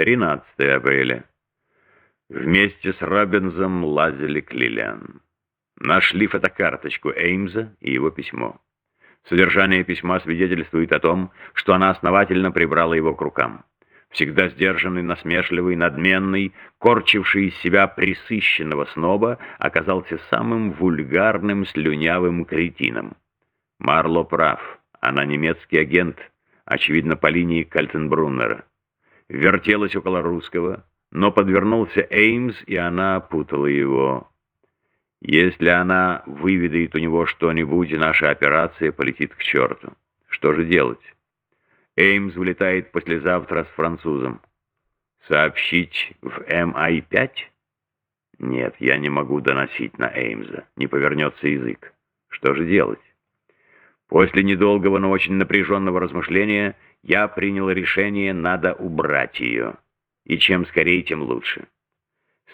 13 апреля. Вместе с Робинзом лазили к Лилиан. Нашли фотокарточку Эймза и его письмо. Содержание письма свидетельствует о том, что она основательно прибрала его к рукам. Всегда сдержанный, насмешливый, надменный, корчивший из себя присыщенного сноба, оказался самым вульгарным, слюнявым кретином. Марло прав, она немецкий агент, очевидно, по линии Кальтенбруннера. Вертелась около русского, но подвернулся Эймс, и она опутала его. Если она выведает у него что-нибудь, наша операция полетит к черту. Что же делать? Эймс вылетает послезавтра с французом. Сообщить в МИ-5? Нет, я не могу доносить на Эймза. Не повернется язык. Что же делать? После недолгого, но очень напряженного размышления я принял решение, надо убрать ее. И чем скорее, тем лучше.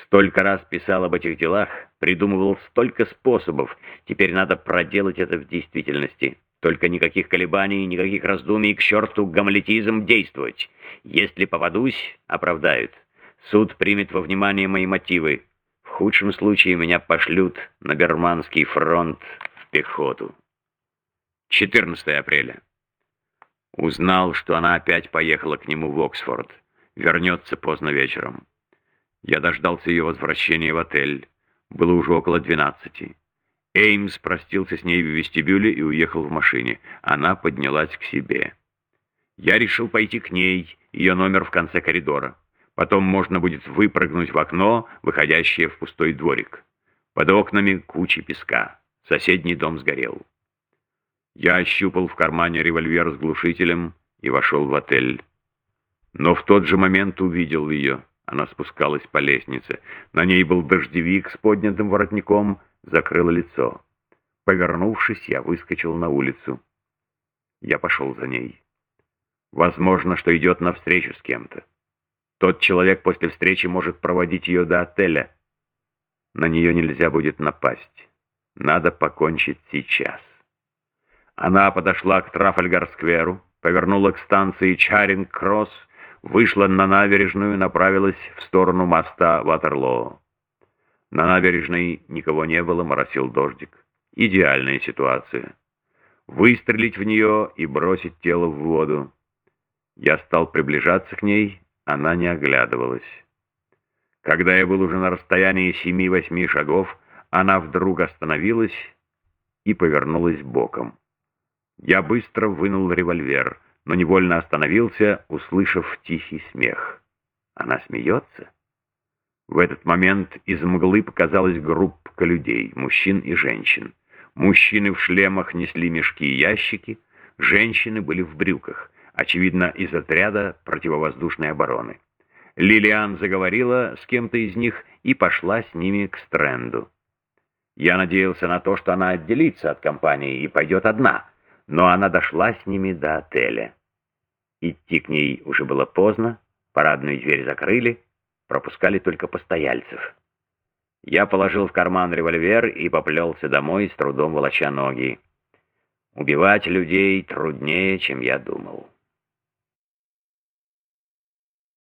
Столько раз писал об этих делах, придумывал столько способов, теперь надо проделать это в действительности. Только никаких колебаний, никаких раздумий, к черту гамлетизм действовать. Если попадусь, оправдают. Суд примет во внимание мои мотивы. В худшем случае меня пошлют на Берманский фронт в пехоту. 14 апреля. Узнал, что она опять поехала к нему в Оксфорд. Вернется поздно вечером. Я дождался ее возвращения в отель. Было уже около двенадцати. Эймс простился с ней в вестибюле и уехал в машине. Она поднялась к себе. Я решил пойти к ней, ее номер в конце коридора. Потом можно будет выпрыгнуть в окно, выходящее в пустой дворик. Под окнами куча песка. Соседний дом сгорел. Я ощупал в кармане револьвер с глушителем и вошел в отель. Но в тот же момент увидел ее. Она спускалась по лестнице. На ней был дождевик с поднятым воротником, закрыло лицо. Повернувшись, я выскочил на улицу. Я пошел за ней. Возможно, что идет навстречу с кем-то. Тот человек после встречи может проводить ее до отеля. На нее нельзя будет напасть. Надо покончить сейчас. Она подошла к Трафальгар-скверу, повернула к станции Чаринг-Кросс вышла на набережную и направилась в сторону моста Ватерлоо. На набережной никого не было, моросил дождик. Идеальная ситуация. Выстрелить в нее и бросить тело в воду. Я стал приближаться к ней, она не оглядывалась. Когда я был уже на расстоянии семи-восьми шагов, она вдруг остановилась и повернулась боком. Я быстро вынул револьвер — но невольно остановился, услышав тихий смех. Она смеется? В этот момент из мглы показалась группа людей, мужчин и женщин. Мужчины в шлемах несли мешки и ящики, женщины были в брюках, очевидно, из отряда противовоздушной обороны. Лилиан заговорила с кем-то из них и пошла с ними к Стрэнду. Я надеялся на то, что она отделится от компании и пойдет одна — но она дошла с ними до отеля. Идти к ней уже было поздно, парадную дверь закрыли, пропускали только постояльцев. Я положил в карман револьвер и поплелся домой, с трудом волоча ноги. Убивать людей труднее, чем я думал.